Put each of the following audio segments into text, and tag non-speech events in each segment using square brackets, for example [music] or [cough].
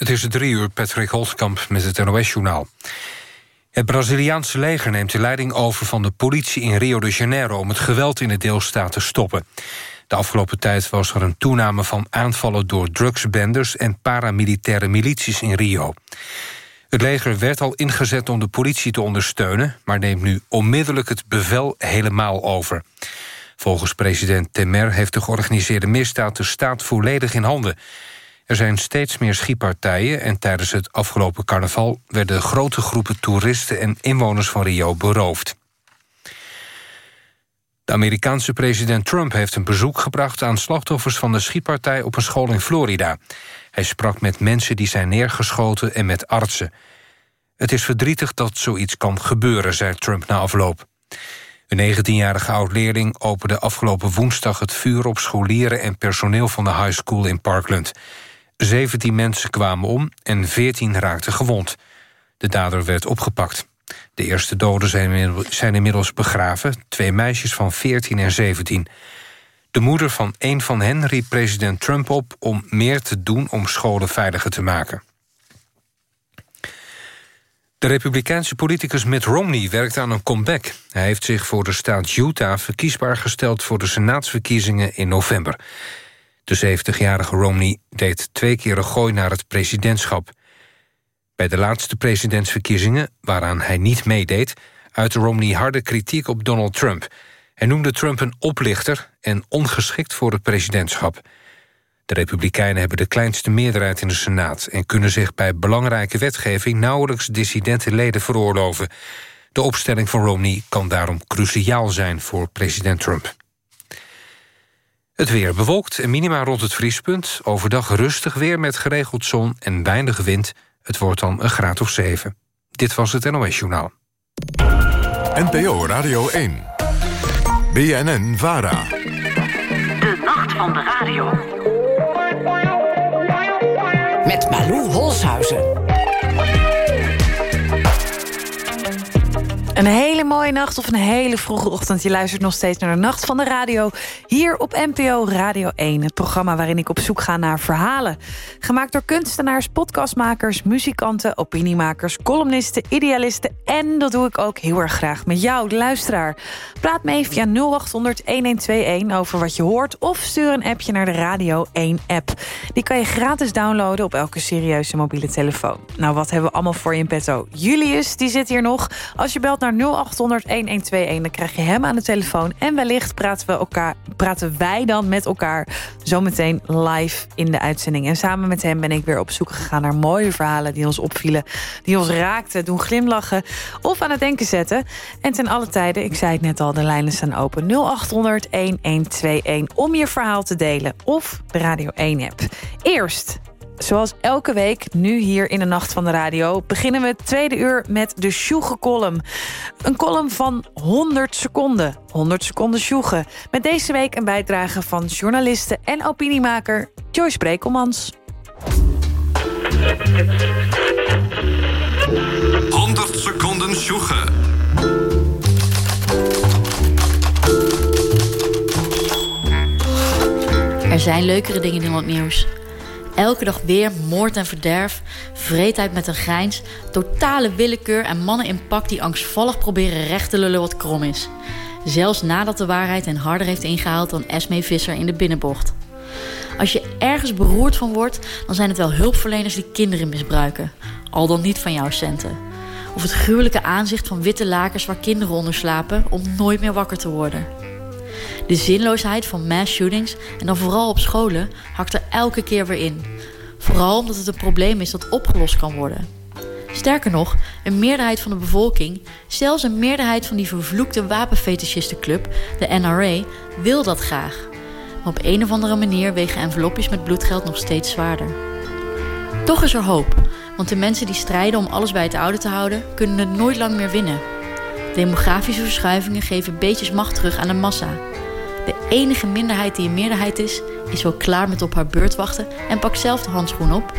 Het is drie uur, Patrick Holtkamp met het NOS-journaal. Het Braziliaanse leger neemt de leiding over van de politie in Rio de Janeiro... om het geweld in de deelstaat te stoppen. De afgelopen tijd was er een toename van aanvallen door drugsbenders... en paramilitaire milities in Rio. Het leger werd al ingezet om de politie te ondersteunen... maar neemt nu onmiddellijk het bevel helemaal over. Volgens president Temer heeft de georganiseerde misdaad de staat volledig in handen... Er zijn steeds meer schietpartijen en tijdens het afgelopen carnaval... werden grote groepen toeristen en inwoners van Rio beroofd. De Amerikaanse president Trump heeft een bezoek gebracht... aan slachtoffers van de schietpartij op een school in Florida. Hij sprak met mensen die zijn neergeschoten en met artsen. Het is verdrietig dat zoiets kan gebeuren, zei Trump na afloop. Een 19-jarige oud-leerling opende afgelopen woensdag het vuur op scholieren en personeel van de high school in Parkland. 17 mensen kwamen om en 14 raakten gewond. De dader werd opgepakt. De eerste doden zijn inmiddels begraven, twee meisjes van 14 en 17. De moeder van een van hen riep president Trump op om meer te doen om scholen veiliger te maken. De republikeinse politicus Mitt Romney werkt aan een comeback. Hij heeft zich voor de staat Utah verkiesbaar gesteld... voor de senaatsverkiezingen in november. De 70-jarige Romney deed twee keer een gooi naar het presidentschap. Bij de laatste presidentsverkiezingen, waaraan hij niet meedeed... uitte Romney harde kritiek op Donald Trump. Hij noemde Trump een oplichter en ongeschikt voor het presidentschap. De Republikeinen hebben de kleinste meerderheid in de Senaat... en kunnen zich bij belangrijke wetgeving nauwelijks dissidente leden veroorloven. De opstelling van Romney kan daarom cruciaal zijn voor president Trump. Het weer bewolkt en minima rond het vriespunt. Overdag rustig weer met geregeld zon en weinig wind. Het wordt dan een graad of 7. Dit was het NOS Journaal. NPO Radio 1. BNN Vara. De nacht van de radio. Met Malou Holshuizen. Een hele mooie nacht of een hele vroege ochtend. Je luistert nog steeds naar de Nacht van de Radio. Hier op NPO Radio 1. Het programma waarin ik op zoek ga naar verhalen. Gemaakt door kunstenaars, podcastmakers, muzikanten, opiniemakers... columnisten, idealisten en dat doe ik ook heel erg graag met jou, de luisteraar. Praat mee via 0800-1121 over wat je hoort... of stuur een appje naar de Radio 1-app. Die kan je gratis downloaden op elke serieuze mobiele telefoon. Nou, wat hebben we allemaal voor je in petto? Julius, die zit hier nog. Als je belt naar 0800 1121. Dan krijg je hem aan de telefoon. En wellicht praten, we elkaar, praten wij dan met elkaar zometeen live in de uitzending. En samen met hem ben ik weer op zoek gegaan naar mooie verhalen die ons opvielen. Die ons raakten, doen glimlachen of aan het denken zetten. En ten alle tijden, ik zei het net al, de lijnen staan open. 0800 1121 om je verhaal te delen. Of de Radio 1 app. Eerst Zoals elke week, nu hier in de Nacht van de Radio... beginnen we het tweede uur met de Sjoege column. Een column van 100 seconden. 100 seconden Sjoege. Met deze week een bijdrage van journaliste en opiniemaker Joyce Brekelmans. 100 seconden Sjoege. Er zijn leukere dingen dan wat nieuws. Elke dag weer moord en verderf, vreedheid met een grijns... totale willekeur en mannen in pak die angstvallig proberen recht te lullen wat krom is. Zelfs nadat de waarheid hen harder heeft ingehaald dan Esme Visser in de binnenbocht. Als je ergens beroerd van wordt, dan zijn het wel hulpverleners die kinderen misbruiken. Al dan niet van jouw centen. Of het gruwelijke aanzicht van witte lakens waar kinderen onder slapen om nooit meer wakker te worden. De zinloosheid van mass shootings, en dan vooral op scholen, hakt er elke keer weer in. Vooral omdat het een probleem is dat opgelost kan worden. Sterker nog, een meerderheid van de bevolking, zelfs een meerderheid van die vervloekte wapenfetischistenclub, de NRA, wil dat graag. Maar op een of andere manier wegen envelopjes met bloedgeld nog steeds zwaarder. Toch is er hoop, want de mensen die strijden om alles bij het oude te houden, kunnen het nooit lang meer winnen. Demografische verschuivingen geven beetjes macht terug aan de massa. De enige minderheid die een meerderheid is, is wel klaar met op haar beurt wachten en pakt zelf de handschoen op.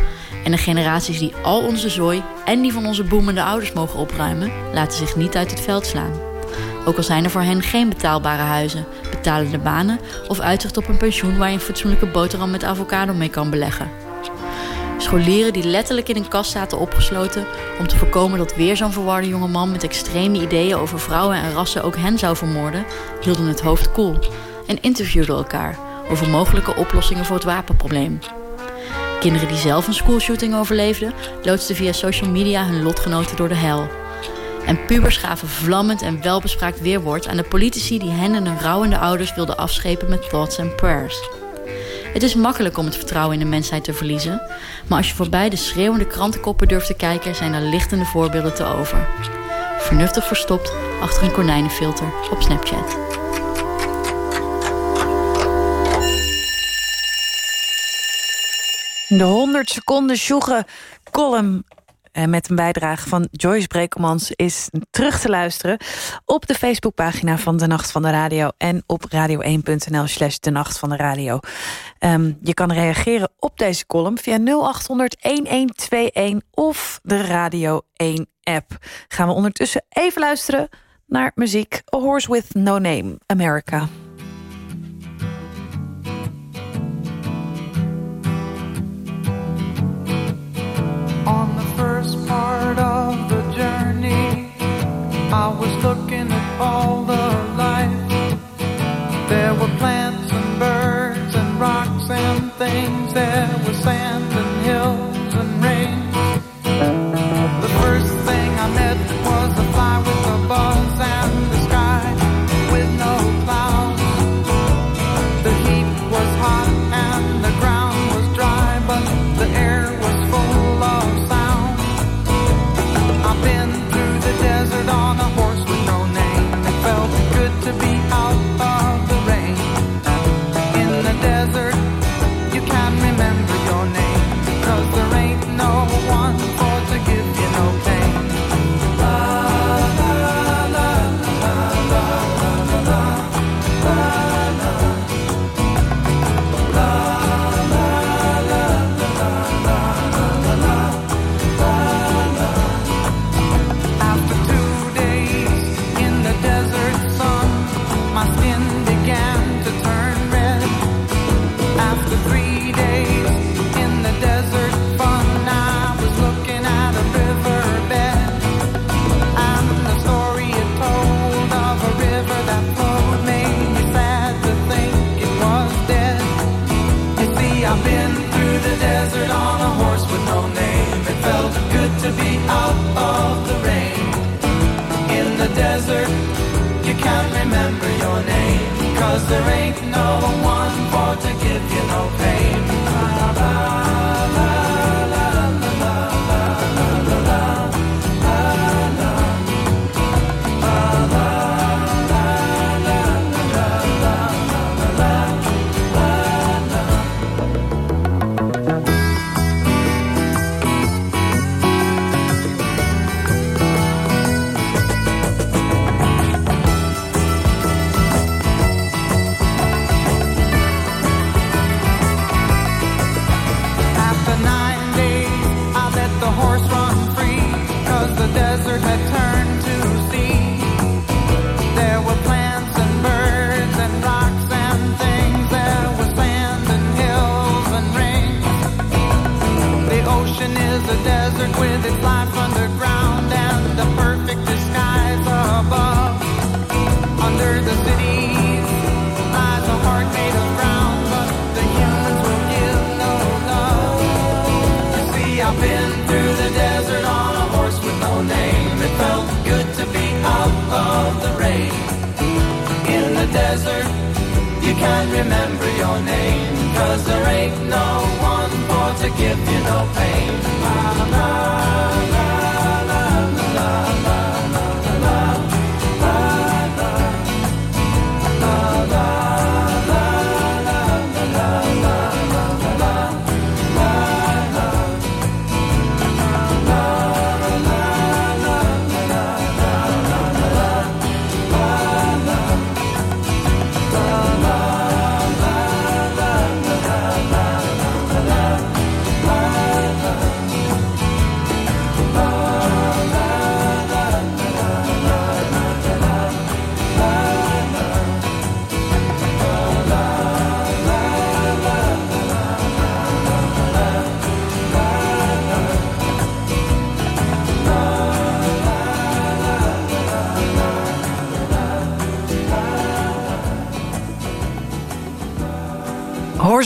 En de generaties die al onze zooi en die van onze boemende ouders mogen opruimen, laten zich niet uit het veld slaan. Ook al zijn er voor hen geen betaalbare huizen, betalende banen of uitzicht op een pensioen waar je een fatsoenlijke boterham met avocado mee kan beleggen. Scholieren die letterlijk in een kast zaten opgesloten om te voorkomen dat weer zo'n verwarde jongeman met extreme ideeën over vrouwen en rassen ook hen zou vermoorden, hielden het hoofd koel. Cool en interviewden elkaar over mogelijke oplossingen voor het wapenprobleem. Kinderen die zelf een schoolshooting overleefden, loodsten via social media hun lotgenoten door de hel. En pubers gaven vlammend en welbespraakt weerwoord aan de politici die hen en hun rouwende ouders wilden afschepen met thoughts en prayers. Het is makkelijk om het vertrouwen in de mensheid te verliezen, maar als je voorbij de schreeuwende krantenkoppen durft te kijken, zijn er lichtende voorbeelden te over. Vernuftig verstopt achter een konijnenfilter op Snapchat. De 100 seconden sjoegen column en eh, met een bijdrage van Joyce Brekelmans is terug te luisteren... op de Facebookpagina van De Nacht van de Radio... en op radio1.nl slash De Nacht van de Radio. Ehm, je kan reageren op deze column via 0800-1121 of de Radio 1-app. Gaan we ondertussen even luisteren naar muziek A Horse With No Name, America. I was looking at all the life. There were plants and birds and rocks and things. There was sand.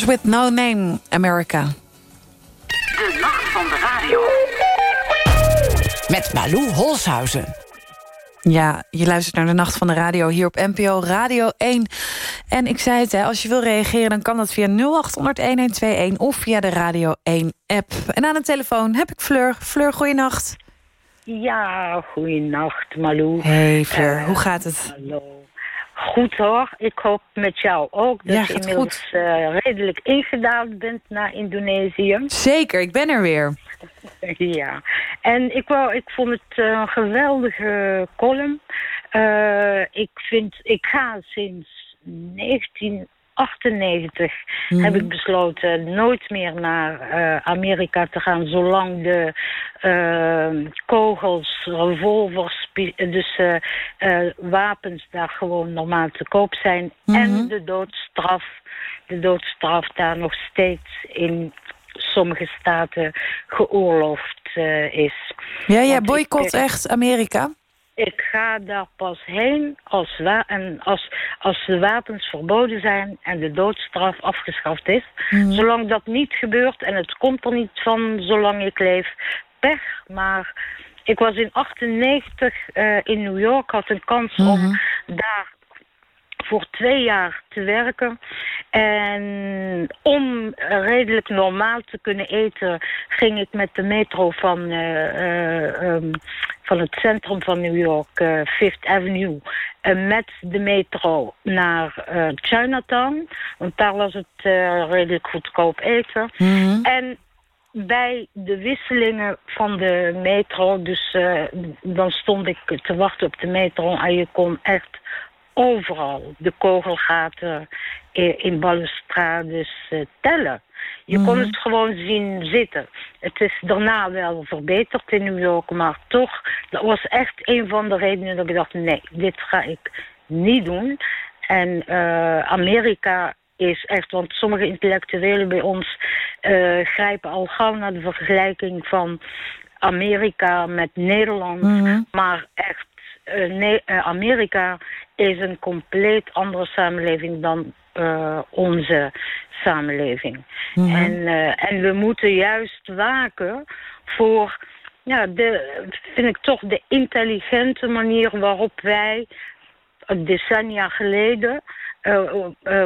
With No Name, America. De nacht van de radio. Met Malou Holshuizen. Ja, je luistert naar de Nacht van de Radio hier op NPO Radio 1. En ik zei het, hè, als je wil reageren... dan kan dat via 0800-1121 of via de Radio 1-app. En aan de telefoon heb ik Fleur. Fleur, goeienacht. Ja, goeienacht Malou. Hey Fleur, Eh, hoe gaat het? Hallo. Goed hoor, ik hoop met jou ook dat Ja, je inmiddels eh, redelijk ingedaald bent naar Indonesië. Zeker, ik ben er weer. [laughs] ja, en ik, wou, ik vond het eh, een geweldige column. Eh, ik, vind, ik ga sinds 1998 Mhm. heb ik besloten nooit meer naar eh, Amerika te gaan zolang de eh, kogels, revolvers, dus eh, wapens daar gewoon normaal te koop zijn. Mhm. En de doodstraf, de doodstraf daar nog steeds in sommige staten geoorloofd is. Ja, jij ik, boycott echt Amerika? Ik ga daar pas heen als, en als, als de wapens verboden zijn en de doodstraf afgeschaft is. Mhm. Zolang dat niet gebeurt, en het komt er niet van zolang ik leef, pech. Maar ik was in 98 eh, in New York, had een kans om daar voor twee jaar te werken. En om redelijk normaal te kunnen eten, ging ik met de metro van, eh, eh, ehm, van het centrum van New York, eh, Fifth Avenue, met de metro naar Chinatown. Want daar was het redelijk goedkoop eten. Mhm. En bij de wisselingen van de metro, dus dan stond ik te wachten op de metro en je kon echt overal de kogelgaten in, in balustrades eh, tellen. Je kon het gewoon zien zitten. Het is daarna wel verbeterd in New York, maar toch, dat was echt een van de redenen dat ik dacht, nee, dit ga ik niet doen. En eh, Amerika is echt, want sommige intellectuelen bij ons eh, grijpen al gauw naar de vergelijking van Amerika met Nederland. Mhm. Maar echt, eh, eh, Amerika is een compleet andere samenleving dan eh, onze samenleving. Mhm. en, eh, en we moeten juist waken voor, ja, de, vind ik toch de intelligente manier waarop wij decennia geleden, eh, eh,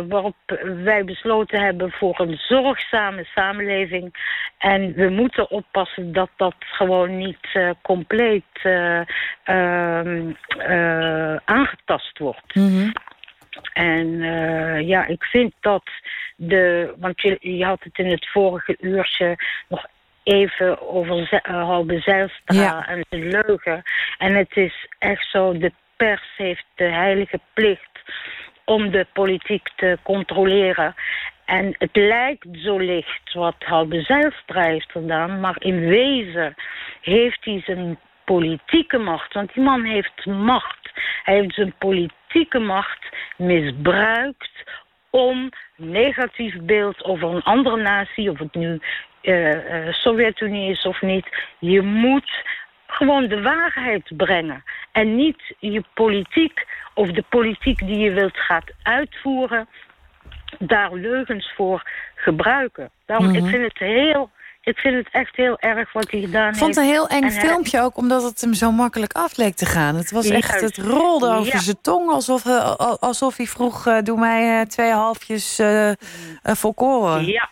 waarop wij besloten hebben voor een zorgzame samenleving. En we moeten oppassen dat dat gewoon niet eh, compleet eh, ehm, eh, aangetast wordt. Mhm. En eh, ja, ik vind dat de. Want je, je had het in het vorige uurtje nog even over eh, Halbe Zijlstra Ja. en de leugen. En het is echt zo: de pers heeft de heilige plicht om de politiek te controleren. En het lijkt zo licht wat Halbe Zijlstra heeft gedaan, maar in wezen heeft hij zijn politieke macht, want die man heeft macht. Hij heeft zijn politieke macht misbruikt om negatief beeld over een andere natie, of het nu eh, Sovjet-Unie is of niet. Je moet gewoon de waarheid brengen. En niet je politiek of de politiek die je wilt gaat uitvoeren, daar leugens voor gebruiken. Daarom, Mhm. ik vind het heel, ik vind het echt heel erg wat hij gedaan Ik vond het een heeft. heel eng En hij- filmpje ook, omdat het hem zo makkelijk af leek te gaan. Het was echt, het rolde over Ja. zijn tong, alsof, eh, al- alsof hij vroeg, eh, doe mij eh, twee halfjes eh, volkoren. Ja,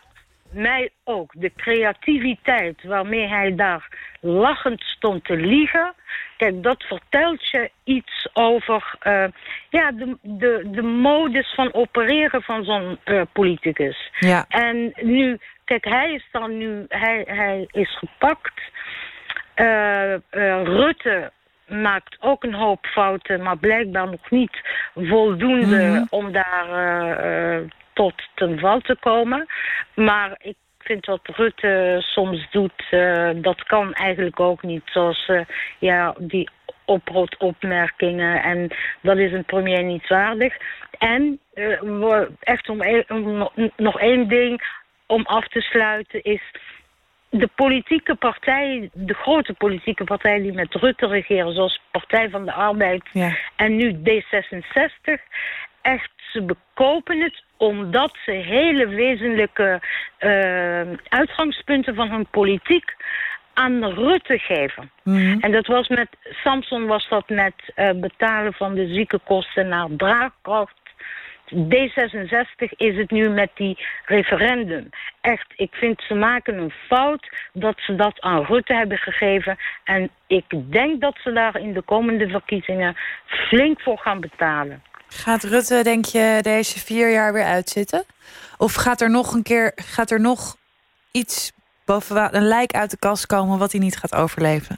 mij ook. De creativiteit waarmee hij daar lachend stond te liegen. Kijk, dat vertelt je iets over eh, ja, de, de, de modus van opereren van zo'n eh, politicus. Ja. En nu, kijk, hij is dan nu, hij, hij is gepakt. Eh, Rutte maakt ook een hoop fouten, maar blijkbaar nog niet voldoende Mhm. om daar tot ten val te komen. Maar ik vind wat Rutte soms doet, eh, dat kan eigenlijk ook niet. Zoals eh, ja, die oproodopmerkingen en dat is een premier niet waardig. En eh, echt om, e- om nog- nog één ding om af te sluiten is de politieke partijen, de grote politieke partijen die met Rutte regeren, zoals Partij van de Arbeid Ja. en nu D66, echt, ze bekopen het omdat ze hele wezenlijke uh, uitgangspunten van hun politiek aan Rutte geven. Mhm. En dat was met Samson was dat met uh, betalen van de ziekenkosten naar draagkracht. D66 is het nu met die referendum. Echt, ik vind ze maken een fout dat ze dat aan Rutte hebben gegeven. En ik denk dat ze daar in de komende verkiezingen flink voor gaan betalen. Gaat Rutte, denk je, deze vier jaar weer uitzitten? Of gaat er nog een keer, gaat er nog iets boven een lijk uit de kast komen wat hij niet gaat overleven?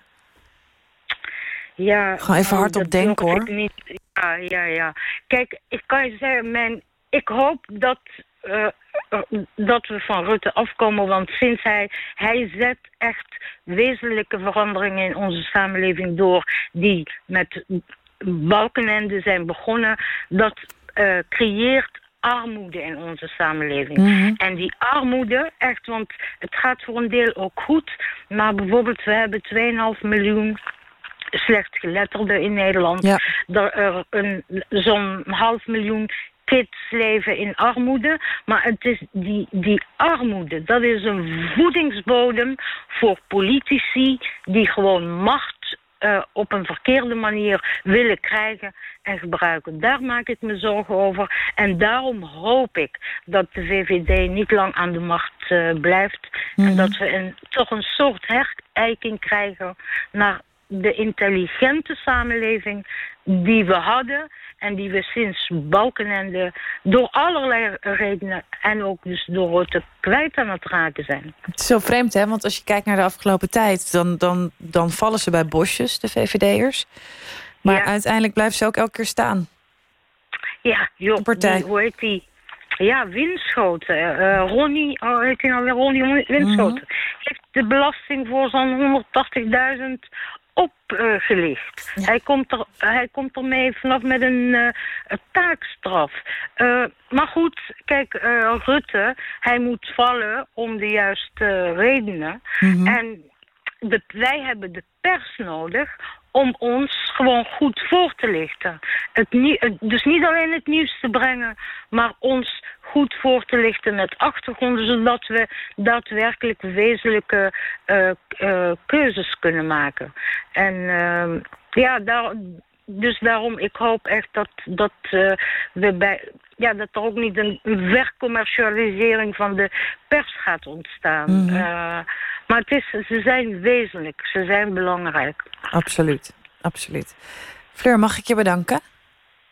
Ja, Gewoon even nou, hardop dat denken, hoor. Niet. Ja, ja, ja. Kijk, ik kan je zeggen, mijn, ik hoop dat, eh, eh, dat we van Rutte afkomen. Want sinds hij, hij zet echt wezenlijke veranderingen in onze samenleving door... die met Balkenende zijn begonnen. Dat eh, creëert armoede in onze samenleving. Mhm. En die armoede, echt, want het gaat voor een deel ook goed. Maar bijvoorbeeld, we hebben 2,5 miljoen slechtgeletterden in Nederland. Ja. Er, er een, zo'n half miljoen kids leven in armoede. Maar het is die, die armoede, dat is een voedingsbodem voor politici die gewoon macht eh, op een verkeerde manier willen krijgen en gebruiken. Daar maak ik me zorgen over. En daarom hoop ik dat de VVD niet lang aan de macht eh, blijft. En dat we een, toch een soort herijking krijgen naar de intelligente samenleving die we hadden en die we sinds Balkenende door allerlei redenen en ook dus door Rutte kwijt aan het raken zijn. Het is zo vreemd, hè? Want als je kijkt naar de afgelopen tijd... dan, dan, dan vallen ze bij bosjes, de VVD'ers. Maar Ja. uiteindelijk blijven ze ook elke keer staan. Ja, joh, partij. hoe heet die? Ja, Winschoten. Eh, Ronnie, oh, heet hij nou weer Ronnie Winschoten. Heeft de belasting voor zo'n 180.000 opgelicht. hij, komt er, hij komt ermee vanaf met een, eh, taakstraf. Eh, maar goed, kijk, eh, Rutte, hij moet vallen om de juiste redenen. En de, wij hebben de pers nodig om ons gewoon goed voor te lichten. Het, nie- dus niet alleen het nieuws te brengen, maar ons goed voor te lichten met achtergronden, zodat we daadwerkelijk wezenlijke eh, eh, keuzes kunnen maken. En ehm, ja, daar, dus daarom, ik hoop echt dat, dat eh, we bij. Ja, dat er ook niet een vercommercialisering van de pers gaat ontstaan. Mhm. Maar het is, ze zijn wezenlijk, ze zijn belangrijk. Absoluut, absoluut. Fleur, mag ik je bedanken?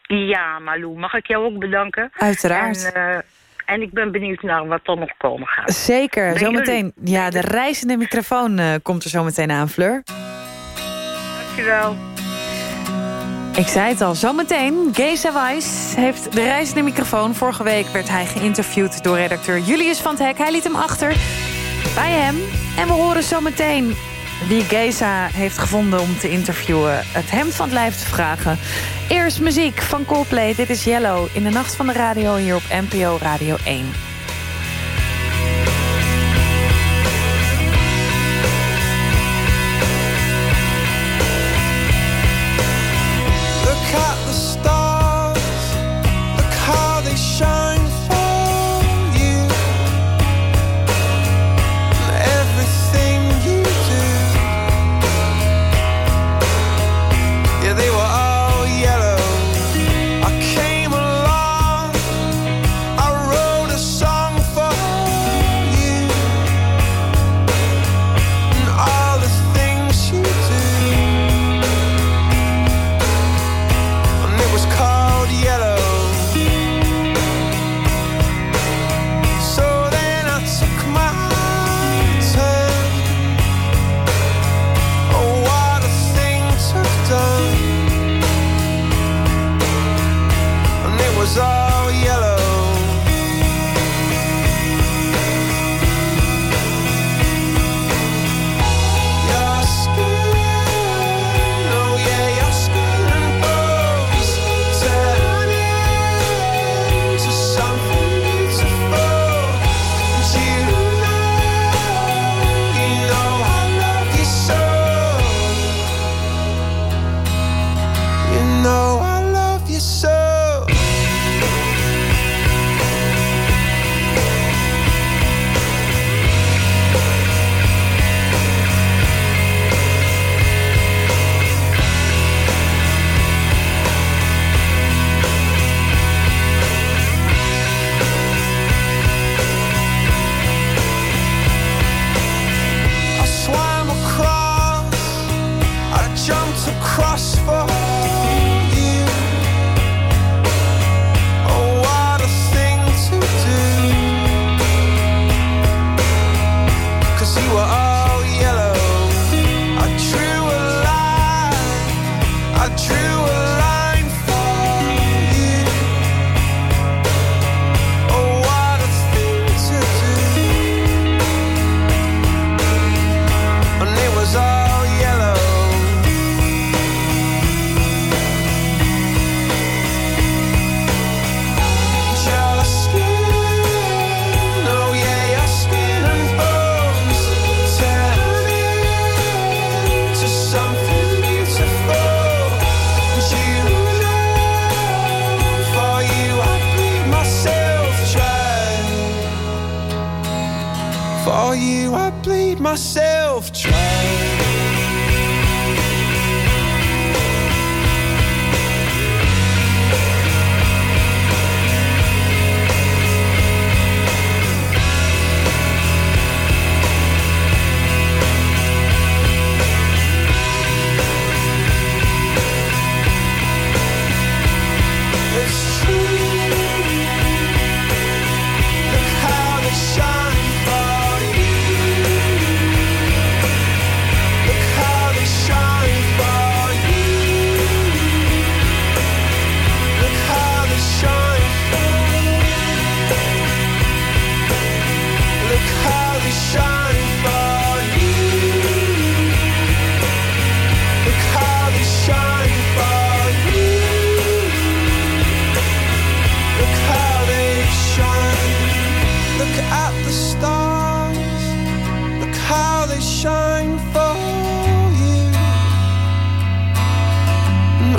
Ja, Malou, mag ik jou ook bedanken? Uiteraard. En, eh, en ik ben benieuwd naar wat er nog komen gaat. Zeker, zometeen. Ja, de reizende microfoon eh, komt er zo meteen aan, Fleur. Dankjewel. Ik zei het al, zometeen. Geza Weiss heeft de reizende microfoon. Vorige week werd hij geïnterviewd door redacteur Julius van het Hek. Hij liet hem achter bij hem. En we horen zometeen wie Geza heeft gevonden om te interviewen. Het hemd van het lijf te vragen. Eerst muziek van Coldplay. Dit is Yellow in de nacht van de radio hier op NPO Radio 1.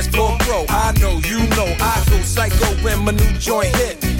Dance floor I know, you know, I go psycho when my new joint hit.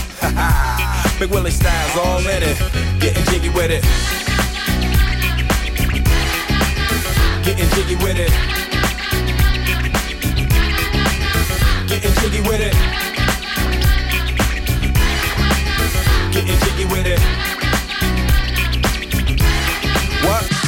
Big Willie styles all in it. Getting jiggy with it. Getting jiggy with it. Getting jiggy with it. Getting jiggy with it. What?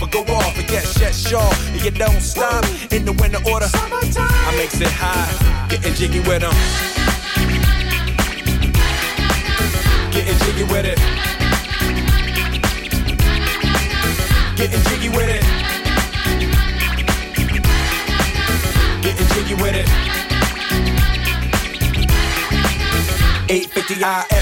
or go off. And get yes, sure. And you don't stop in the winter order. I makes it high, getting jiggy with them. Getting jiggy with it. Getting jiggy with it. Getting jiggy with it. 850 IS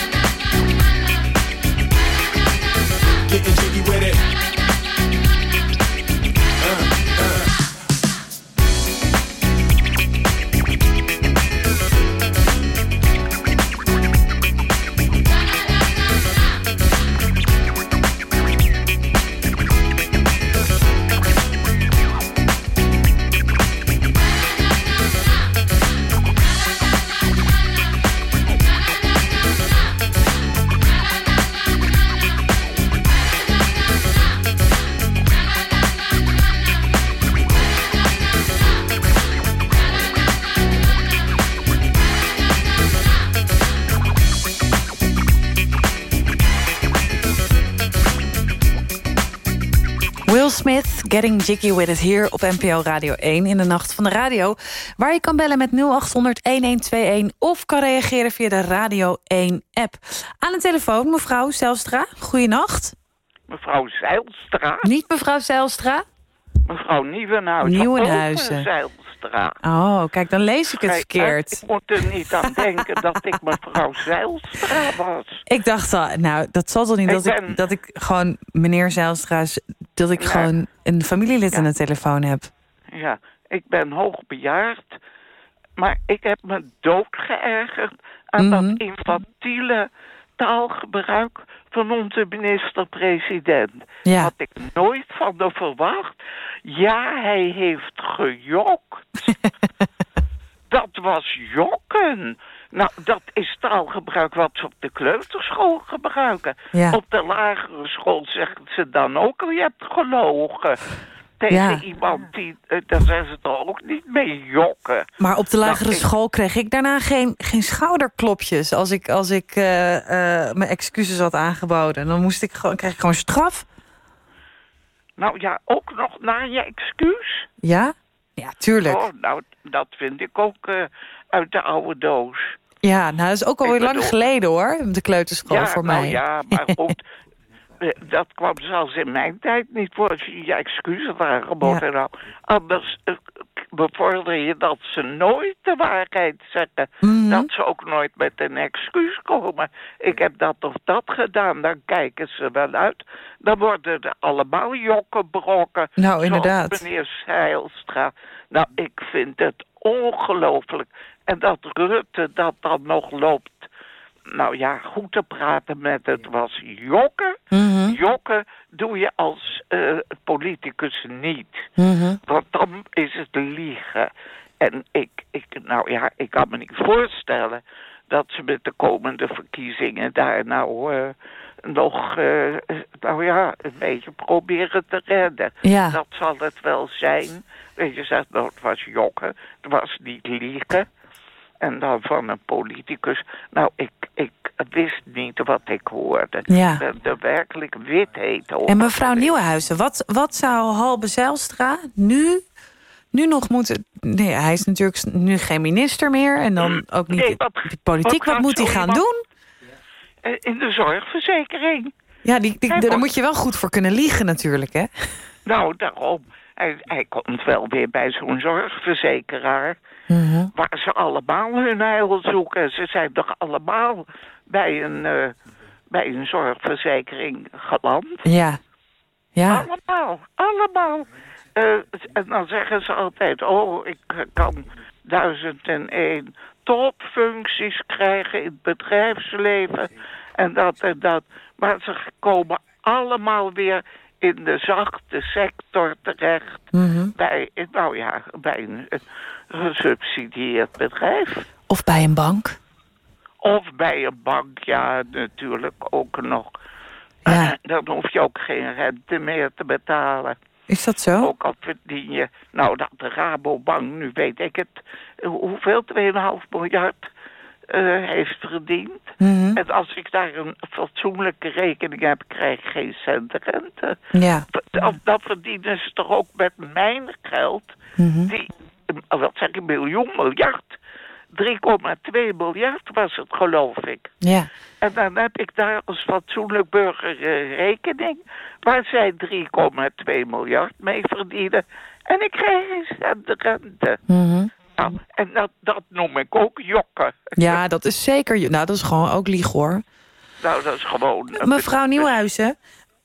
Smith, Getting Jiggy With It hier op NPO Radio 1 in de Nacht van de Radio. Waar je kan bellen met 0800-1121 of kan reageren via de Radio 1-app. Aan de telefoon mevrouw Zelstra, goeienacht. Mevrouw Zeilstra? Niet mevrouw Zelstra? Mevrouw Nieuwenhuizen. Nieuwenhuizen. Oh, kijk, dan lees ik het verkeerd. Ik moet er niet aan denken [laughs] dat ik mevrouw Zeilstra was. Ik dacht al, nou, dat zal toch niet Ik dat, ik, dat ik gewoon meneer Zijlstra... dat ik Ja. gewoon een familielid aan de telefoon heb. Ja, ik ben hoogbejaard. Maar ik heb me doodgeërgerd aan Mhm. dat infantiele taalgebruik van onze minister-president. Ja. Had ik nooit van hem verwacht. Ja, hij heeft gejokt. [laughs] dat was jokken. Nou, dat is taalgebruik wat ze op de kleuterschool gebruiken. Ja. Op de lagere school zeggen ze dan ook, je hebt gelogen. Tegen Ja. iemand die, eh, daar zijn ze toch ook niet mee jokken. Maar op de lagere Nou, ik- school kreeg ik daarna geen, geen schouderklopjes... als ik, als ik eh, eh, mijn excuses had aangeboden. Dan moest ik gewoon, kreeg ik gewoon straf. Nou ja, ook nog na je excuus. Ja? Ja, tuurlijk. Oh, nou, dat vind ik ook uit de oude doos. Ja, nou, dat is ook alweer lang geleden, hoor. De kleuterschool ja, voor nou mij. ja, maar [laughs] goed. Eh, Dat kwam zelfs in mijn tijd niet voor als je je excuses aangeboden nou, Anders eh, bevorder je dat ze nooit de waarheid zeggen. Mhm. Dat ze ook nooit met een excuus komen. Ik heb dat of dat gedaan, dan kijken ze wel uit. Dan worden er allemaal jokkenbrokken. Nou, zoals inderdaad. meneer Seilstra. Nou, ik vind het ongelooflijk. En dat Rutte dat dan nog loopt nou ja, goed te praten met het was jokken. Mhm. Jokken doe je als eh, politicus niet. Mhm. Want dan is het liegen. En ik, ik, nou ja, ik kan me niet voorstellen dat ze met de komende verkiezingen daar nou nog, eh, nou ja, een beetje proberen te redden. Ja. Dat zal het wel zijn. Weet je, zegt, nou, het was jokken, het was niet liegen. En dan van een politicus. Nou, ik, ik wist niet wat ik hoorde. Ja. De, de werkelijk witheid over. En mevrouw Nieuwenhuizen, wat, wat zou Halbe Zijlstra nu, nu nog moeten... Nee, hij is natuurlijk nu geen minister meer en dan ook niet Nee, wat- de politiek. wat moet hij gaan iemand- doen? Eh, In de zorgverzekering. Ja, die, daar moet je wel goed voor kunnen liegen natuurlijk, hè? Nou, daarom. Hij, hij komt wel weer bij zo'n zorgverzekeraar. Mhm. Waar ze allemaal hun heil zoeken. Ze zijn toch allemaal bij een, eh, bij een zorgverzekering geland. Ja. Ja. Allemaal, allemaal. Eh, en dan zeggen ze altijd, oh, ik kan duizend en één topfuncties krijgen in het bedrijfsleven. En dat en dat. Maar ze komen allemaal weer in de zachte sector terecht. Mhm. Bij, nou ja, bij een eh, gesubsidieerd bedrijf. Of bij een bank. Of bij een bank, ja, natuurlijk ook nog. Ja. Dan hoef je ook geen rente meer te betalen. Is dat zo? Ook al verdien je, nou dat de Rabobank, nu weet ik het, hoeveel 2,5 miljard eh, heeft verdiend. Mhm. En als ik daar een fatsoenlijke rekening heb, krijg ik geen cent rente. Ja. Dan, dan verdienen ze toch ook met mijn geld, Mhm. die, eh, wat zeg ik, miljoen, miljard. 3,2 miljard was het, geloof ik. Ja. En dan heb ik daar als fatsoenlijk burger eh, rekening... waar zij 3,2 miljard mee verdienen. En ik krijg geen rente. Mhm. Nou, en dat, dat noem ik ook jokken. Ja, dat is zeker... Nou, dat is gewoon ook lieg, hoor. Nou, dat is gewoon... een Mevrouw Nieuwhuizen,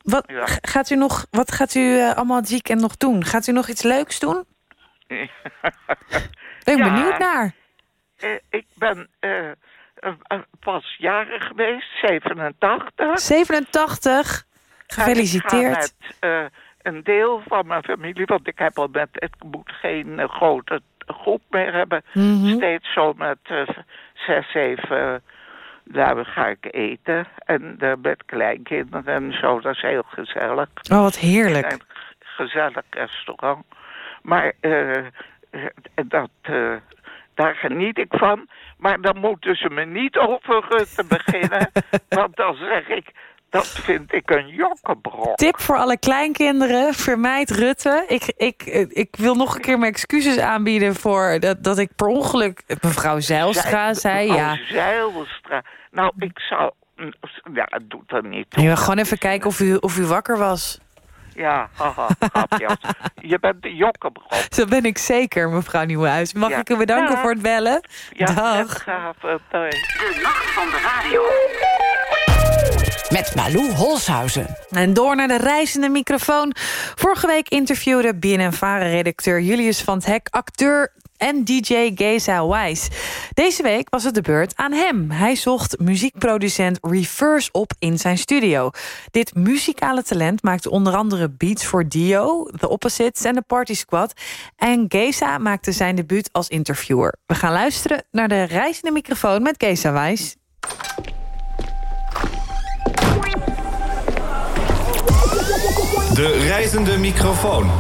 wat, Ja. gaat u nog, wat gaat u eh, allemaal het weekend nog doen? Gaat u nog iets leuks doen? [laughs] Ben ik Ja. benieuwd naar. Eh, ik ben eh, eh, eh, pas jaren geweest, 87. 87. Gefeliciteerd. En ik ga met eh, een deel van mijn familie, want ik heb al met, ik moet geen eh, grote groep meer hebben. Mhm. Steeds zo met eh, zes, zeven, daar ga ik eten. En eh, met kleinkinderen en zo, dat is heel gezellig. Oh, wat heerlijk. Een gezellig restaurant. Maar eh, dat, eh, daar geniet ik van. Maar dan moeten ze me niet over Rutte beginnen. [laughs] want dan zeg ik, Dat vind ik een jokkenbrok. Tip voor alle kleinkinderen, vermijd Rutte. Ik, ik, ik wil nog een keer mijn excuses aanbieden... voor dat, dat ik per ongeluk mevrouw Zijlstra zei. Ja. Zijlstra. Nou, ik zou... Ja, het doet er niet toe. Je wil gewoon even kijken of u, of u wakker was. Ja, haha. [laughs] Je bent de jokkenbrok. Zo ben ik zeker, mevrouw Nieuwenhuis. Mag Ja. ik u bedanken Dag. voor het bellen? Ja, Dag. letgave, bye. De nacht van de radio. Met Malou Holshuizen. En door naar de reizende microfoon. Vorige week interviewde BNN-Varen-redacteur Julius van het Hek... acteur en DJ Geza Wijs. Deze week was het de beurt aan hem. Hij zocht muziekproducent Reverse op in zijn studio. Dit muzikale talent maakte onder andere beats voor Dio... The Opposites en de Party Squad. En Geza maakte zijn debuut als interviewer. We gaan luisteren naar de reizende microfoon met Geza Wijs. De reizende microfoon.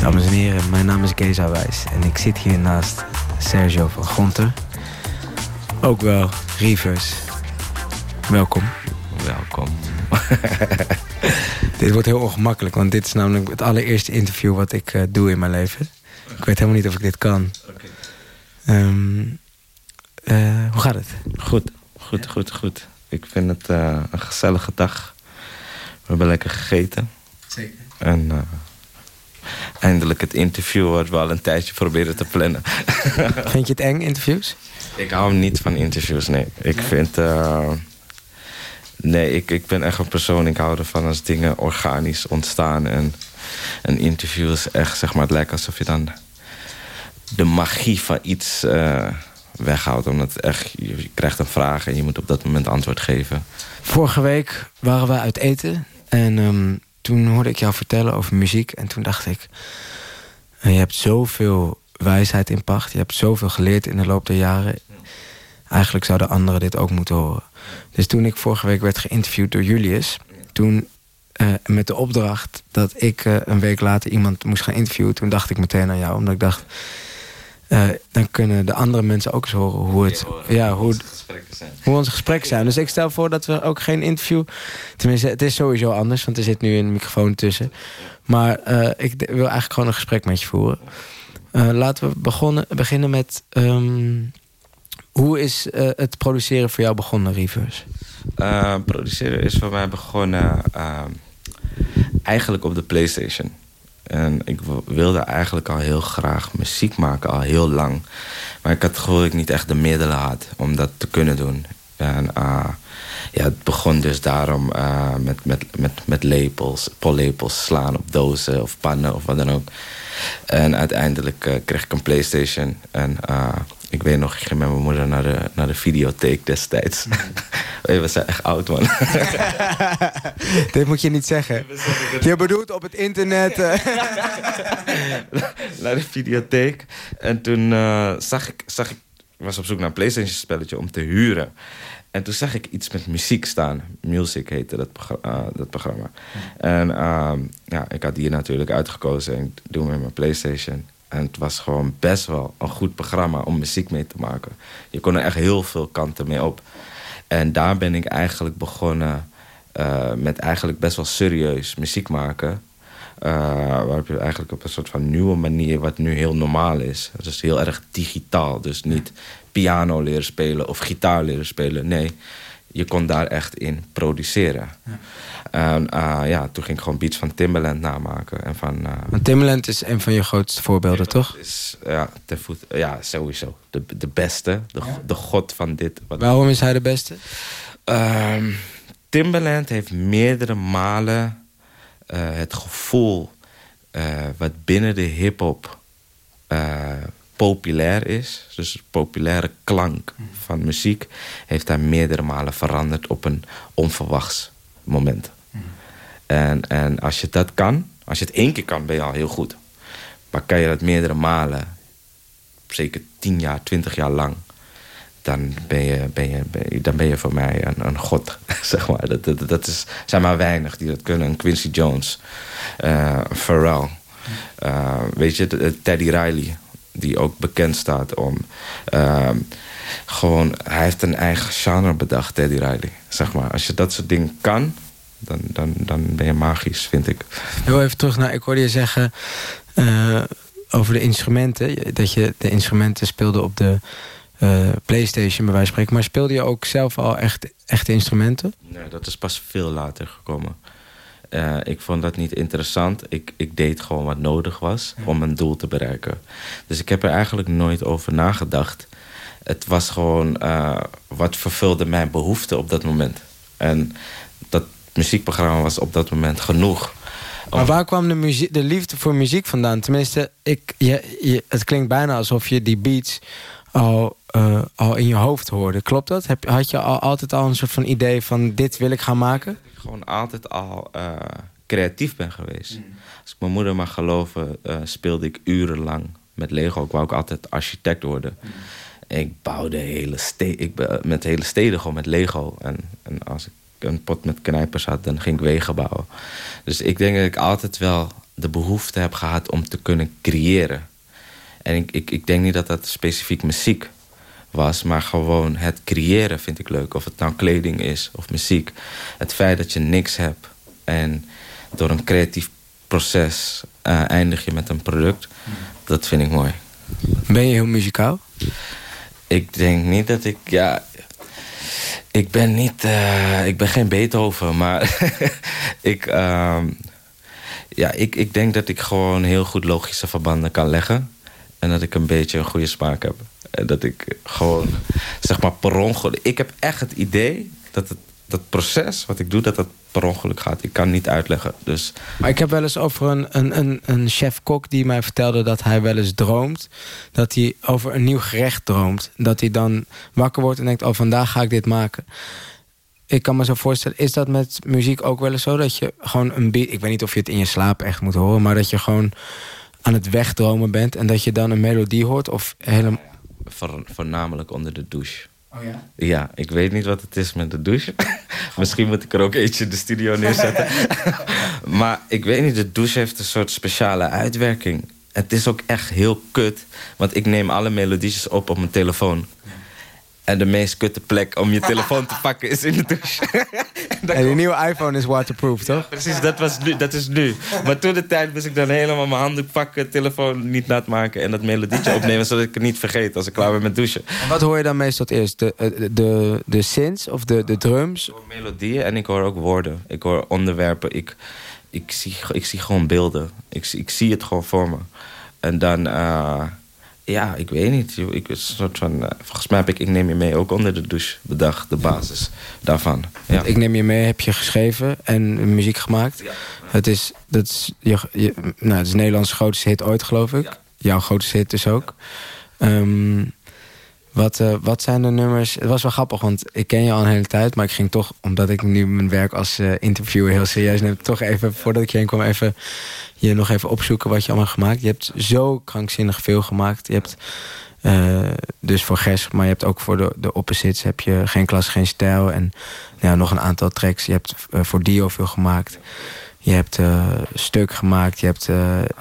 Dames en heren, mijn naam is Geza Wijs en ik zit hier naast Sergio van Gonter. Ook wel Rivers. Welkom. Welkom. [laughs] dit wordt heel ongemakkelijk, want dit is namelijk het allereerste interview wat ik eh, doe in mijn leven. Ik weet helemaal niet of ik dit kan. Ehm, eh, hoe gaat het? Goed, goed, goed, goed. Ik vind het eh, een gezellige dag. We hebben lekker gegeten. Zeker. En eh, eindelijk het interview wat we al een tijdje proberen te plannen. [laughs] Vind je het eng, interviews? Ik hou niet van interviews, nee. Ik vind... eh, nee, ik, ik ben echt een persoon... Ik hou ervan als dingen organisch ontstaan. En een interview is echt, zeg maar... Het lijkt alsof je dan de magie van iets eh, weghoudt. Omdat echt... Je, je krijgt een vraag en je moet op dat moment antwoord geven. Vorige week waren we uit eten en ehm, toen hoorde ik jou vertellen over muziek. En toen dacht ik, eh, je hebt zoveel wijsheid in pacht. Je hebt zoveel geleerd in de loop der jaren. Eigenlijk zouden anderen dit ook moeten horen. Dus toen ik vorige week werd geïnterviewd door Julius... toen eh, met de opdracht dat ik eh, een week later iemand moest gaan interviewen... toen dacht ik meteen aan jou, omdat ik dacht... eh, dan kunnen de andere mensen ook eens horen hoe het... Ja, hoe, hoe onze gesprekken zijn. Dus ik stel voor dat we ook geen interview... Tenminste, het is sowieso anders, want er zit nu een microfoon tussen. Maar eh, ik wil eigenlijk gewoon een gesprek met je voeren. Eh, laten we begonnen, beginnen met... ehm, hoe is het produceren voor jou begonnen, Reverse? Eh, produceren is voor mij begonnen eh, eigenlijk op de PlayStation. En ik wilde eigenlijk al heel graag muziek maken, al heel lang. Maar ik had het gevoel dat ik niet echt de middelen had om dat te kunnen doen. En eh, ja, het begon dus daarom eh, met, met, met, met lepels, pollepels slaan op dozen of pannen of wat dan ook. En uiteindelijk eh, kreeg ik een PlayStation. En ik weet nog, ik ging met mijn moeder naar de, naar de videotheek destijds. [laughs] We zijn echt oud, man. [laughs] Dit moet je niet zeggen. Je bedoelt op het internet... eh. [laughs] naar de videotheek. En toen eh, zag, ik, zag ik... Ik was op zoek naar een Playstation spelletje om te huren. En toen zag ik iets met muziek staan. Music heette dat, eh, dat programma. En ehm, ja, ik had die natuurlijk uitgekozen. En ik doe met mijn Playstation. En het was gewoon best wel een goed programma om muziek mee te maken. Je kon er echt heel veel kanten mee op. En daar ben ik eigenlijk begonnen eh, met eigenlijk best wel serieus muziek maken. Eh, waarop je eigenlijk op een soort van nieuwe manier, wat nu heel normaal is. Dus heel erg digitaal. Dus niet piano leren spelen of gitaar leren spelen. Nee, je kon daar echt in produceren. En eh, ja, toen ging ik gewoon beats van Timbaland namaken. En van, Want Timbaland is een van je grootste voorbeelden, toch? is, ja, ten voet, ja, sowieso. De, de beste, de, de god van dit. Wat Waarom is hij de beste? Ehm, Timbaland heeft meerdere malen eh, het gevoel wat binnen de hip-hop populair is, dus de populaire klank van muziek, heeft hij meerdere malen veranderd op een onverwachts moment. En, en als je dat kan, als je het één keer kan, ben je al heel goed. Maar kan je dat meerdere malen, zeker tien jaar, twintig jaar lang, dan ben je, dan ben je voor mij een, een god. [laughs] zeg maar. dat, dat, is, zijn maar weinig die dat kunnen. Quincy Jones, eh, Pharrell, eh, weet je, Teddy Riley. die ook bekend staat om... ehm, gewoon, hij heeft een eigen genre bedacht, Teddy Riley. Zeg maar, als je dat soort dingen kan, dan, dan, dan ben je magisch, vind ik. Heel even terug naar, ik hoorde je zeggen eh, over de instrumenten. Dat je de instrumenten speelde op de eh, Playstation, bij wijze van spreken. Maar speelde je ook zelf al echt echte instrumenten? Nee, dat is pas veel later gekomen. Eh, ik vond dat niet interessant. Ik, ik deed gewoon wat nodig was om mijn doel te bereiken. Dus ik heb er eigenlijk nooit over nagedacht. Het was gewoon wat vervulde mijn behoefte op dat moment. En muziekprogramma was op dat moment genoeg. Maar waar kwam de, muziek, de liefde voor muziek vandaan? Tenminste, ik, je, je, het klinkt bijna alsof je die beats al, eh, al in je hoofd hoorde. Klopt dat? Heb, had je al, altijd al een soort van idee van dit wil ik gaan maken? ik gewoon altijd al eh, creatief ben geweest. Als ik mijn moeder mag geloven, eh, speelde ik urenlang met Lego. Ik wou ook altijd architect worden. Ik bouwde hele steden, ik met hele steden gewoon met Lego. En, en als ik een pot met knijpers had, dan ging ik wegen bouwen. Dus ik denk dat ik altijd wel de behoefte heb gehad om te kunnen creëren. En ik, ik, ik denk niet dat dat specifiek muziek was, maar gewoon het creëren vind ik leuk. Of het nou kleding is of muziek. Het feit dat je niks hebt en door een creatief proces eh, eindig je met een product, dat vind ik mooi. Ben je heel muzikaal? Ik denk niet dat ik, ja. Ik ben niet, eh, ik ben geen Beethoven, maar [laughs] ik, ehm, ja, ik, ik denk dat ik gewoon heel goed logische verbanden kan leggen. En dat ik een beetje een goede smaak heb. En dat ik gewoon, zeg maar, per. Ik heb echt het idee dat het dat proces wat ik doe, dat dat per ongeluk gaat. Ik kan niet uitleggen. Dus Maar ik heb wel eens over een, een, een, een chef-kok die mij vertelde dat hij wel eens droomt. Dat hij over een nieuw gerecht droomt. Dat hij dan wakker wordt en denkt, oh vandaag ga ik dit maken. Ik kan me zo voorstellen, is dat met muziek ook wel eens zo? Dat je gewoon een beat, ik weet niet of je het in je slaap echt moet horen, maar dat je gewoon aan het wegdromen bent en dat je dan een melodie hoort of helemaal. voor, voornamelijk onder de douche. Oh ja? Ja, ik weet niet wat het is met de douche. [laughs] Misschien moet ik er ook eentje in de studio neerzetten. [laughs] maar ik weet niet, de douche heeft een soort speciale uitwerking. Het is ook echt heel kut. Want ik neem alle melodietjes op op mijn telefoon. En de meest kutte plek om je telefoon te pakken is in de douche. [laughs] En die nieuwe iPhone is waterproof, toch? Precies, dat, was nu, dat is nu. Maar toen de tijd moest ik dan helemaal mijn handdoek pakken... telefoon niet nat maken en dat melodietje [laughs] opnemen... zodat ik het niet vergeet als ik klaar ben met douchen. En wat hoor je dan meestal het eerst? De, de, de, de synths of de, de drums? melodieën en ik hoor ook woorden. Ik hoor onderwerpen. Ik, ik, zie, ik zie gewoon beelden. Ik, zie- ik zie het gewoon voor me. En dan, eh, ja, ik weet niet. Ik, een soort van, eh, volgens mij heb ik Ik Neem Je Mee ook onder de douche bedacht. De basis daarvan. Ja. Ik neem je mee, heb je geschreven en muziek gemaakt. Het is, dat is, je, je- nou, het is Nederlands grootste hit ooit, geloof ik. Jouw grootste hit dus ook. Ehm, wat, eh, wat zijn de nummers? Het was wel grappig, want ik ken je al een hele tijd... maar ik ging toch, omdat ik nu mijn werk als eh, interviewer heel serieus neem... toch even, voordat ik hierheen kwam, even je nog even opzoeken wat je allemaal gemaakt. Je hebt zo krankzinnig veel gemaakt. Je hebt eh, dus voor Gers, maar je hebt ook voor de, de opposites... heb je Geen Klas, Geen Stijl en ja, nog een aantal tracks. Je hebt voor Dio veel gemaakt. Je hebt Stuk gemaakt. Je hebt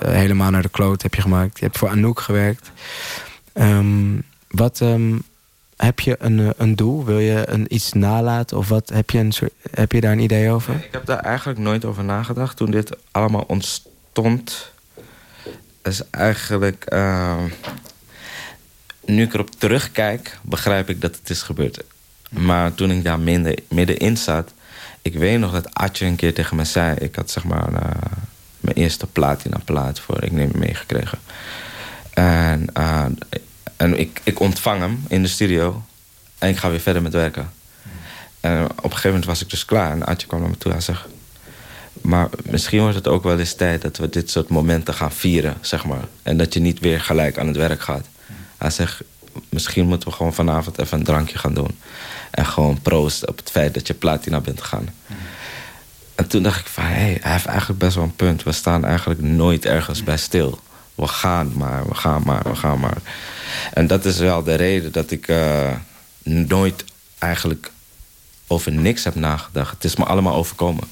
Helemaal naar de kloot heb je gemaakt. Je hebt voor Anouk gewerkt. Ehm, wat ehm, heb je een, eh, een doel? Wil je een, iets nalaten? Of wat heb je, een soort, heb je daar een idee over? Ik heb daar eigenlijk nooit over nagedacht toen dit allemaal ontstond. is eigenlijk. eh, nu ik erop terugkijk, begrijp ik dat het is gebeurd. Maar toen ik daar minder, middenin zat. Ik weet nog dat Atje een keer tegen me zei. Ik had zeg maar eh, mijn eerste platina plaat voor Ik Neem meegekregen. En, eh, en ik, ik ontvang hem in de studio. En ik ga weer verder met werken. En op een gegeven moment was ik dus klaar. En Atje kwam naar me toe en zegt... Maar misschien wordt het ook wel eens tijd dat we dit soort momenten gaan vieren, zeg maar. En dat je niet weer gelijk aan het werk gaat. Hij zegt, misschien moeten we gewoon vanavond even een drankje gaan doen. En gewoon proosten op het feit dat je platina bent gegaan. En toen dacht ik van, hé, hey, hij heeft eigenlijk best wel een punt. We staan eigenlijk nooit ergens bij stil. We gaan maar, we gaan maar, we gaan maar. En dat is wel de reden dat ik eh, nooit eigenlijk over niks heb nagedacht. Het is me allemaal overkomen.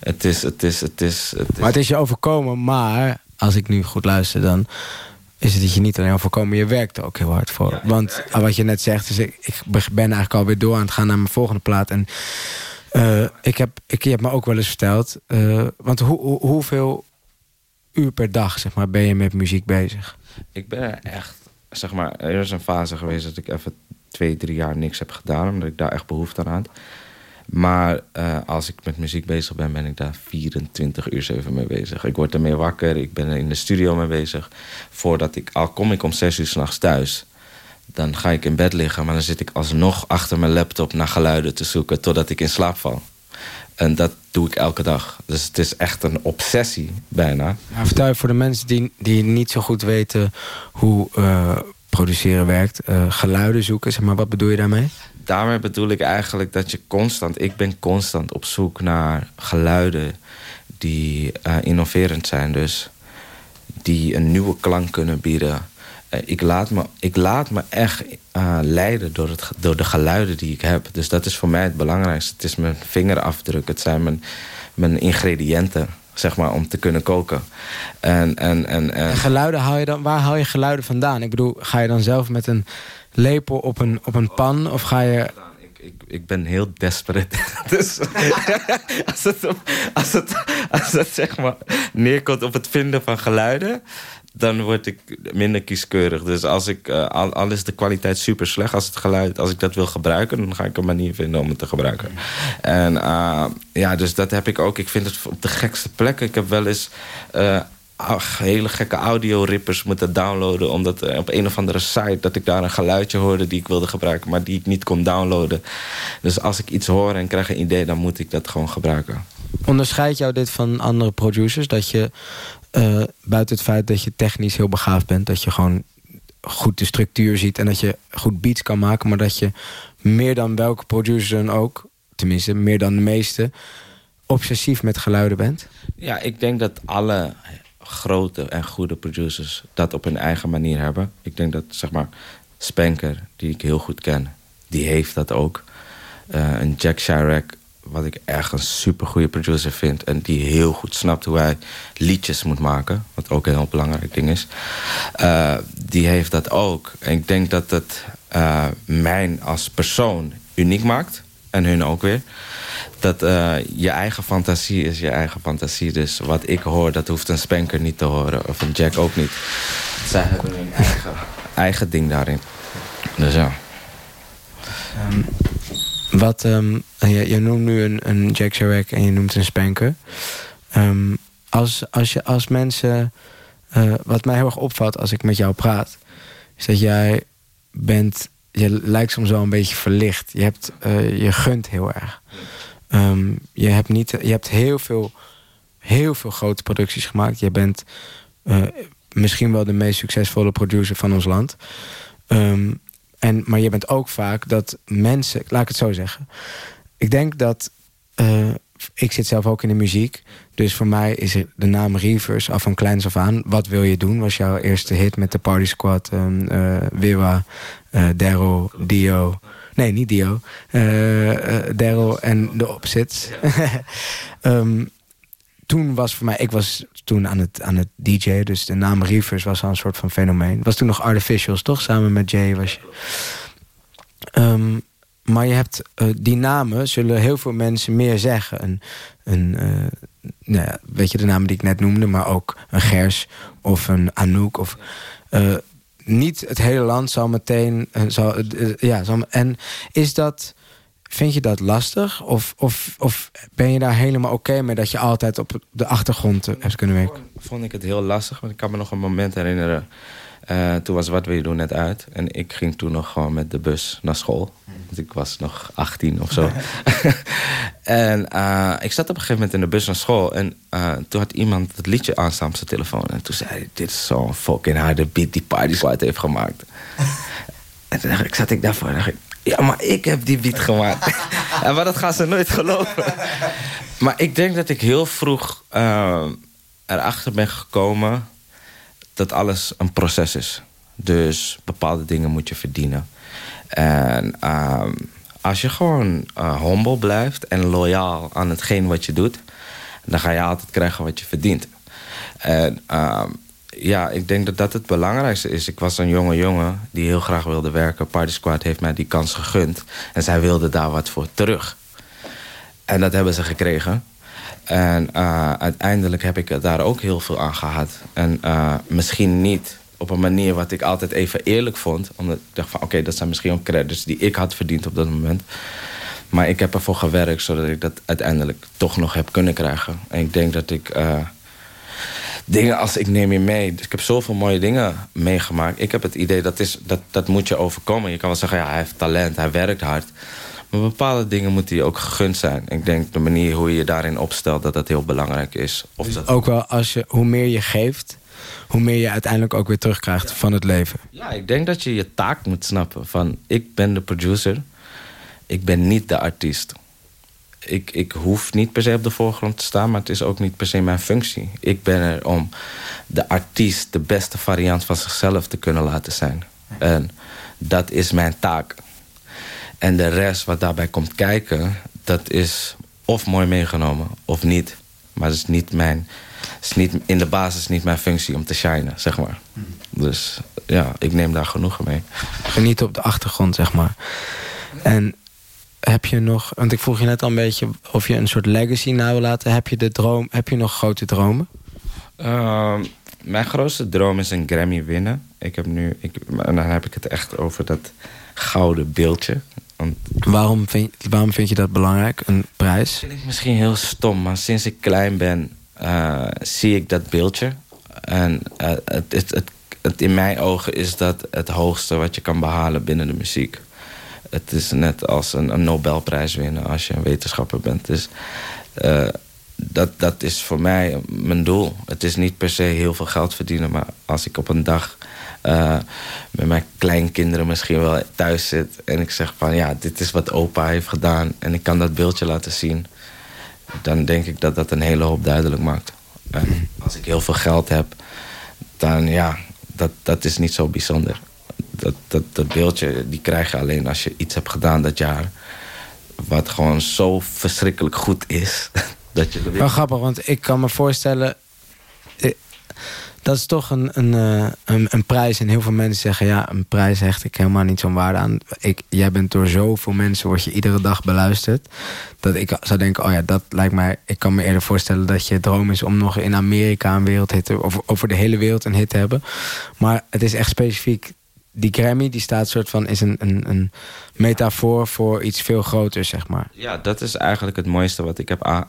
Het is, het is, het is... Het is Maar het is je overkomen, maar als ik nu goed luister, dan is het dat je niet alleen al voorkomen, je werkt er ook heel hard voor. Want ah, wat je net zegt, is ik, ik ben eigenlijk alweer door aan het gaan naar mijn volgende plaat. En eh, ik, heb, ik, je hebt me ook wel eens verteld, eh, want hoe, hoe, hoeveel uur per dag zeg maar, ben je met muziek bezig? Ik ben echt, zeg maar, er is een fase geweest dat ik even twee, drie jaar niks heb gedaan, omdat ik daar echt behoefte aan had. Maar uh, als ik met muziek bezig ben, ben ik daar 24 uur 7 mee bezig. Ik word ermee wakker, ik ben er in de studio mee bezig. Voordat ik, al kom ik om 6 uur s'nachts thuis, dan ga ik in bed liggen. Maar dan zit ik alsnog achter mijn laptop naar geluiden te zoeken totdat ik in slaap val. En dat doe ik elke dag. Dus het is echt een obsessie, bijna. Maar vertel voor de mensen die, die niet zo goed weten hoe uh, produceren werkt, uh, geluiden zoeken, zeg maar, wat bedoel je daarmee? daarmee bedoel ik eigenlijk dat je constant... Ik ben constant op zoek naar geluiden die uh, innoverend zijn. Dus die een nieuwe klank kunnen bieden. Uh, ik, laat me, ik laat me echt uh, leiden door, het, door de geluiden die ik heb. Dus dat is voor mij het belangrijkste. Het is mijn vingerafdruk. Het zijn mijn, mijn ingrediënten zeg maar, om te kunnen koken. En, en, en, en... geluiden haal je dan, waar haal je geluiden vandaan? Ik bedoel, ga je dan zelf met een lepel op een, op een pan? Of ga je... Ik, ik, ik ben heel desperate. [laughs] dus [laughs] als het, als, het, als het zeg maar neerkomt op het vinden van geluiden dan word ik minder kieskeurig. Dus als ik, uh, al, is de kwaliteit super slecht, als het geluid, als ik dat wil gebruiken, dan ga ik een manier vinden om het te gebruiken. En uh, ja, dus dat heb ik ook. Ik vind het op de gekste plekken. Ik heb wel eens uh, hele gekke audio-rippers moeten downloaden. Omdat op een of andere site dat ik daar een geluidje hoorde die ik wilde gebruiken, maar die ik niet kon downloaden. Dus als ik iets hoor en krijg een idee, dan moet ik dat gewoon gebruiken. Onderscheidt jou dit van andere producers? Dat je uh, buiten het feit dat je technisch heel begaafd bent, dat je gewoon goed de structuur ziet en dat je goed beats kan maken, maar dat je meer dan welke producer dan ook, tenminste meer dan de meeste, obsessief met geluiden bent? Ja, ik denk dat alle grote en goede producers dat op hun eigen manier hebben. Ik denk dat, zeg maar, Spanker, die ik heel goed ken, die heeft dat ook. Uh, een Jack Chirac wat ik echt een super goede producer vind. En die heel goed snapt hoe hij liedjes moet maken. Wat ook een heel belangrijk ding is. Uh, die heeft dat ook. En ik denk dat het uh, mij als persoon uniek maakt. En hun ook weer. Dat uh, je eigen fantasie is je eigen fantasie. Dus wat ik hoor, dat hoeft een Spanker niet te horen. Of een Jack ook niet. Zij hebben hun eigen, eigen ding daarin. Dus ja. Um, wat, um, je, je, noemt nu een, een Jack Chirac en je noemt een Spanker. Um, als, als, je, als mensen... Uh, wat mij heel erg opvalt als ik met jou praat... is dat jij bent... Je lijkt soms wel een beetje verlicht. Je, hebt, uh, je gunt heel erg. Um, je, hebt niet, je hebt heel veel, heel veel grote producties gemaakt. Je bent uh, misschien wel de meest succesvolle producer van ons land. Um, en, maar je bent ook vaak dat mensen, laat ik het zo zeggen. Ik denk dat, uh, ik zit zelf ook in de muziek. Dus voor mij is de naam Reavers af van kleins af aan. Wat wil je doen? Was jouw eerste hit met de Party Squad, um, uh, Wiwa, uh, Daryl, Dio. Nee, niet Dio. Daryl en de Opposites. um, [laughs] toen was voor mij, ik was toen aan het, aan het DJ, dus de naam Reavers was al een soort van fenomeen. was toen nog Artificials, toch? Samen met Jay was je. Um, maar je hebt uh, die namen, zullen heel veel mensen meer zeggen. Een, een, uh, nou ja, weet je, de namen die ik net noemde, maar ook een Gers of een Anouk. Of, uh, niet het hele land zal meteen. zal, ja, en is dat Vind je dat lastig? Of, of, of ben je daar helemaal oké okay mee dat je altijd op de achtergrond eh, hebt kunnen werken? Vond ik het heel lastig, want ik kan me nog een moment herinneren. Uh, toen was Wat Wil Je Doen net uit. En ik ging toen nog gewoon met de bus naar school. Want ik was nog 18 of zo. [laughs] en uh, ik zat op een gegeven moment in de bus naar school. En uh, toen had iemand het liedje aanstaan op zijn telefoon. En toen zei hij, dit is zo'n fucking harde beat die Party Squad heeft gemaakt. [laughs] en toen dacht ik, zat ik daarvoor en dacht ik... Ja, maar ik heb die beat gemaakt. [laughs] en maar dat gaan ze nooit geloven. maar ik denk dat ik heel vroeg uh, erachter ben gekomen... dat alles een proces is. Dus bepaalde dingen moet je verdienen. En uh, als je gewoon uh, humble blijft en loyaal aan hetgeen wat je doet... dan ga je altijd krijgen wat je verdient. En ja, ik denk dat dat het belangrijkste is. Ik was een jonge jongen die heel graag wilde werken. Party Squad heeft mij die kans gegund. En zij wilden daar wat voor terug. En dat hebben ze gekregen. En uh, uiteindelijk heb ik daar ook heel veel aan gehad. En uh, misschien niet op een manier wat ik altijd even eerlijk vond. Omdat ik dacht van oké, dat zijn misschien ook credits die ik had verdiend op dat moment. Maar ik heb ervoor gewerkt zodat ik dat uiteindelijk toch nog heb kunnen krijgen. En ik denk dat ik... Uh, dingen als ik neem je mee. Dus ik heb zoveel mooie dingen meegemaakt. Ik heb het idee dat is, dat, dat moet je overkomen. Je kan wel zeggen, ja, hij heeft talent, hij werkt hard. Maar bepaalde dingen moeten je ook gegund zijn. Ik denk de manier hoe je je daarin opstelt, dat dat heel belangrijk is. Of Dus dat... ook wel als je, hoe meer je geeft, hoe meer je uiteindelijk ook weer terugkrijgt van het leven. Ja, ik denk dat je je taak moet snappen. Van, ik ben de producer, ik ben niet de artiest. Ik, ik hoef niet per se op de voorgrond te staan, maar het is ook niet per se mijn functie. Ik ben er om de artiest de beste variant van zichzelf te kunnen laten zijn. En dat is mijn taak. En de rest wat daarbij komt kijken, dat is of mooi meegenomen of niet. Maar het is niet mijn, is niet, in de basis niet mijn functie om te shinen, zeg maar. Dus ja, ik neem daar genoegen mee. Genieten op de achtergrond, zeg maar. En heb je nog, want ik vroeg je net al een beetje of je een soort legacy na wil laten. Heb je, de droom, heb je nog grote dromen? Uh, mijn grootste droom is een Grammy winnen. Ik heb nu, ik, en dan heb ik het echt over dat gouden beeldje. Want, waarom, vind, waarom vind je dat belangrijk, een prijs? Vind ik misschien heel stom, maar sinds ik klein ben uh, zie ik dat beeldje. En uh, het, het, het, het, in mijn ogen is dat het hoogste wat je kan behalen binnen de muziek. Het is net als een, Nobelprijs winnen als je een wetenschapper bent. Dus uh, dat, dat is voor mij mijn doel. Het is niet per se heel veel geld verdienen, maar als ik op een dag uh, met mijn kleinkinderen misschien wel thuis zit en ik zeg van ja, dit is wat opa heeft gedaan en ik kan dat beeldje laten zien, dan denk ik dat dat een hele hoop duidelijk maakt. Als ik heel veel geld heb, dan ja, dat, dat is niet zo bijzonder. Dat, dat, dat beeldje die krijg je alleen als je iets hebt gedaan dat jaar. Wat gewoon zo verschrikkelijk goed is. [laughs] Dat je Wel grappig, want ik kan me voorstellen... Dat is toch een, een, een, een, prijs. En heel veel mensen zeggen... ja, een prijs hecht ik helemaal niet zo'n waarde aan. Ik, jij bent door zoveel mensen... word je iedere dag beluisterd. Dat ik zou denken, oh ja, dat lijkt mij... Ik kan me eerder voorstellen dat je droom is... om nog in Amerika een wereldhit of over de hele wereld een hit te hebben. Maar het is echt specifiek die Grammy die staat soort van is een, een, een metafoor voor iets veel groters, zeg maar. Ja, dat is eigenlijk het mooiste wat ik heb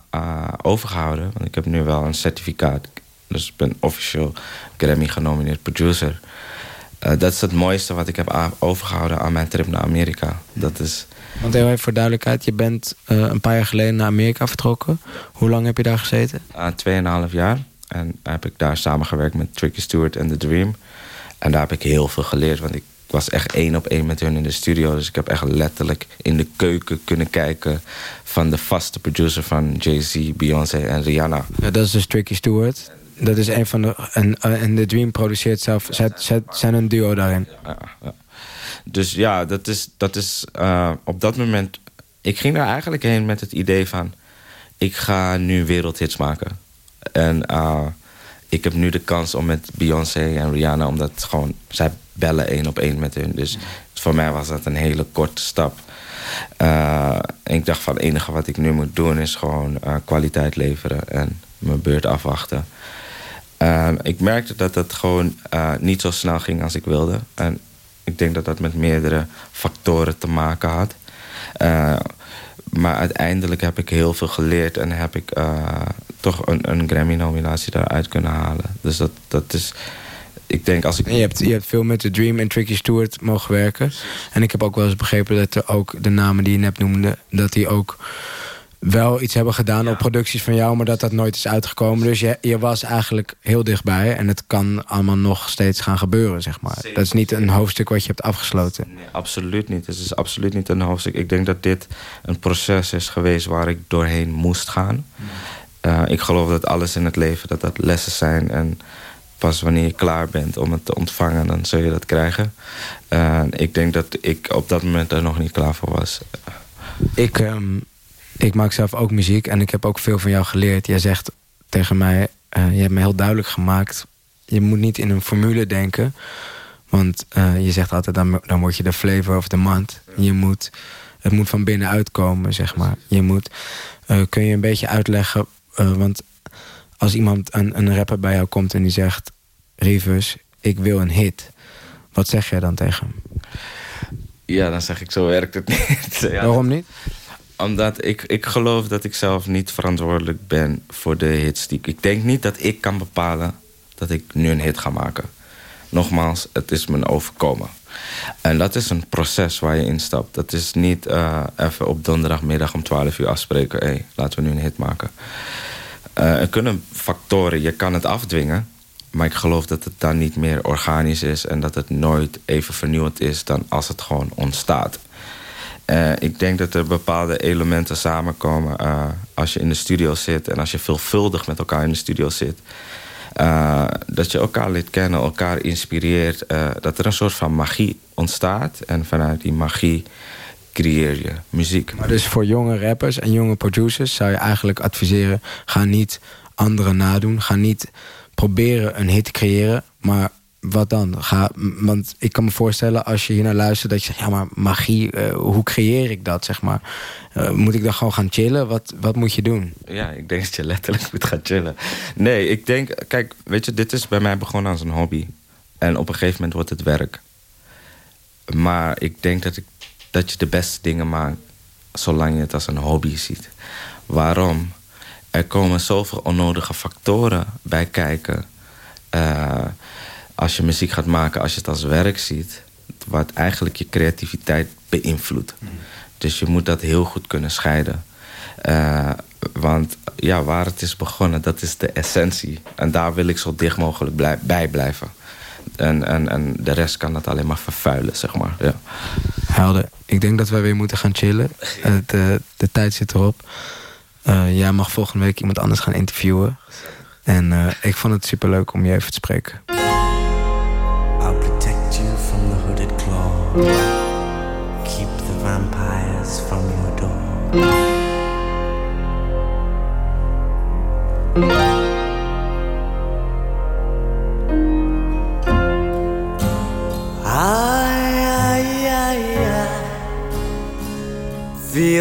overgehouden. Want ik heb nu wel een certificaat. Dus ik ben officieel Grammy genomineerd producer. Uh, dat is het mooiste wat ik heb overgehouden aan mijn trip naar Amerika. Dat is... Want heel even voor duidelijkheid, je bent uh, een paar jaar geleden naar Amerika vertrokken. Hoe lang heb je daar gezeten? Uh, Tweeënhalf jaar. En heb ik daar samengewerkt met Tricky Stewart en The Dream. En daar heb ik heel veel geleerd. Want ik was echt één op één met hun in de studio. Dus ik heb echt letterlijk in de keuken kunnen kijken... van de vaste producer van Jay-Z, Beyoncé en Rihanna. Ja, dat is dus Tricky Stewart. Dat is een van de... En, en The Dream produceert zelf... Zet, zet, zijn een duo daarin. Ja, ja. Dus ja, dat is, dat is uh, op dat moment... Ik ging daar eigenlijk heen met het idee van... ik ga nu wereldhits maken. En... Uh, ik heb nu de kans om met Beyoncé en Rihanna... omdat gewoon, zij bellen één op één met hun. Dus voor mij was dat een hele korte stap. En ik dacht van het enige wat ik nu moet doen... is gewoon uh, kwaliteit leveren en mijn beurt afwachten. Uh, ik merkte dat dat gewoon niet zo snel ging als ik wilde. En ik denk dat dat met meerdere factoren te maken had. maar uiteindelijk heb ik heel veel geleerd en heb ik toch een, een Grammy-nominatie daaruit kunnen halen. Dus dat, dat is... Ik denk als ik... En je, hebt, je hebt veel met The Dream en Tricky Stewart mogen werken. En ik heb ook wel eens begrepen dat er ook de namen die je net noemde... dat die ook wel iets hebben gedaan ja. op producties van jou... maar dat dat nooit is uitgekomen. Dus je, je was eigenlijk heel dichtbij. En het kan allemaal nog steeds gaan gebeuren, zeg maar. Dat is niet een hoofdstuk wat je hebt afgesloten. Nee, absoluut niet. Het is absoluut niet een hoofdstuk. Ik denk dat dit een proces is geweest waar ik doorheen moest gaan... Uh, ik geloof dat alles in het leven dat dat lessen zijn. En pas wanneer je klaar bent om het te ontvangen, dan zul je dat krijgen. Uh, ik denk dat ik op dat moment er nog niet klaar voor was. Ik, um, ik maak zelf ook muziek en ik heb ook veel van jou geleerd. Jij zegt tegen mij, uh, je hebt me heel duidelijk gemaakt je moet niet in een formule denken. Want eh, je zegt altijd, dan, dan word je de flavor of the month. Je moet, het moet van binnenuit komen, zeg maar. Je moet, eh, kun je een beetje uitleggen... eh, want als iemand, een, een rapper bij jou komt en die zegt... Rivers, ik wil een hit. Wat zeg jij dan tegen hem? Ja, dan zeg ik, zo werkt het niet. [laughs] Ja, Waarom niet? Omdat ik, ik geloof dat ik zelf niet verantwoordelijk ben voor de hits. Die, ik denk niet dat ik kan bepalen dat ik nu een hit ga maken. Nogmaals, het is me overkomen. En dat is een proces waar je instapt. Dat is niet eh, even op donderdagmiddag om 12 uur afspreken... hé, hey, laten we nu een hit maken. Eh, er kunnen factoren, je kan het afdwingen... maar ik geloof dat het dan niet meer organisch is... en dat het nooit even vernieuwend is dan als het gewoon ontstaat. Eh, ik denk dat er bepaalde elementen samenkomen eh, als je in de studio zit en als je veelvuldig met elkaar in de studio zit. Dat je elkaar leert kennen, elkaar inspireert. dat er een soort van magie ontstaat. En vanuit die magie creëer je muziek. Maar dus voor jonge rappers en jonge producers zou je eigenlijk adviseren: ga niet anderen nadoen. Ga niet proberen een hit te creëren. Maar wat dan? Ga, want ik kan me voorstellen als je hier naar luistert dat je zegt: ja, maar magie, eh, hoe creëer ik dat? Zeg maar. Eh, moet ik dan gewoon gaan chillen? Wat, wat moet je doen? Ja, ik denk dat je letterlijk moet gaan chillen. Nee, ik denk, kijk, weet je, dit is bij mij begonnen als een hobby. En op een gegeven moment wordt het werk. Maar ik denk dat, ik, dat je de beste dingen maakt zolang je het als een hobby ziet. Waarom? Er komen zoveel onnodige factoren bij kijken. eh, als je muziek gaat maken, als je het als werk ziet, wat eigenlijk je creativiteit beïnvloedt. Dus je moet dat heel goed kunnen scheiden. Eh, want ja, waar het is begonnen, dat is de essentie. En daar wil ik zo dicht mogelijk blij- bij blijven. En, en, en de rest kan dat alleen maar vervuilen, zeg maar. Ja. Helder. Ik denk dat wij weer moeten gaan chillen. Eh, de, de tijd zit erop. Eh, jij mag volgende week iemand anders gaan interviewen. En eh, ik vond het superleuk om je even te spreken. I'll protect you from the hooded claw. Keep the vampires from your door.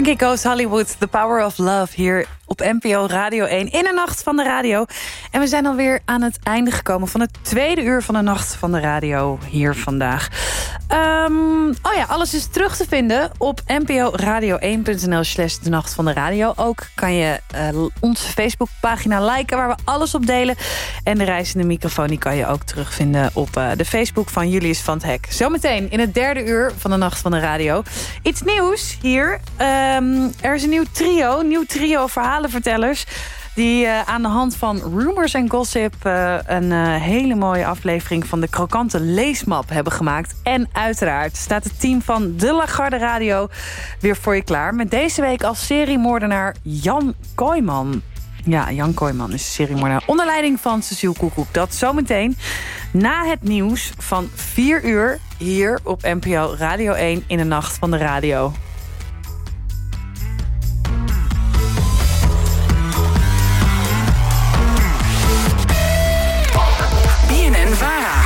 Frankie Goes Hollywood, The Power of Love... hier op NPO Radio 1 in de Nacht van de Radio. En we zijn alweer aan het einde gekomen van het tweede uur van de Nacht van de Radio hier vandaag. Ehm, oh ja, alles is terug te vinden op nporadio1.nl slash de Nacht van de Radio. Ook kan je eh, onze Facebookpagina liken waar we alles op delen. En de reizende microfoon die kan je ook terugvinden op eh, de Facebook van Julius van het Hek. Zometeen in het derde uur van de Nacht van de Radio. Iets nieuws hier. Ehm, er is een nieuw trio, nieuw trio verhalenvertellers... die eh, aan de hand van Rumors en Gossip... eh, een eh, hele mooie aflevering van de krokante leesmap hebben gemaakt. En uiteraard staat het team van De Lagarde Radio weer voor je klaar... met deze week als seriemoordenaar Jan Kooijman. Ja, Jan Kooijman is seriemoordenaar onder leiding van Cecile Koekoek. Dat zometeen na het nieuws van 4 uur hier op NPO Radio 1 in de Nacht van de Radio. Vara.